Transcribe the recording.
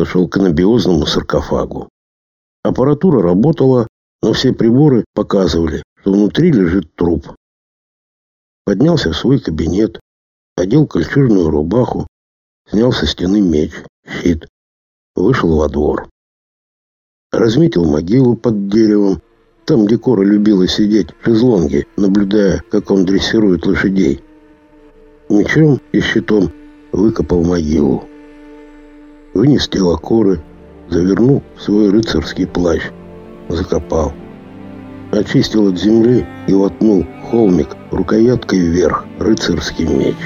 подошел к анабиозному саркофагу. Аппаратура работала, но все приборы показывали, что внутри лежит труп. Поднялся в свой кабинет, одел кольчужную рубаху, снял со стены меч, щит, вышел во двор. Разметил могилу под деревом, там, где Кора любила сидеть в шезлонге, наблюдая, как он дрессирует лошадей. Мечом и щитом выкопал могилу. Вынес тело Коры, завернул в свой рыцарский плащ, закопал. Очистил от земли и воткнул холмик рукояткой вверх рыцарский меч.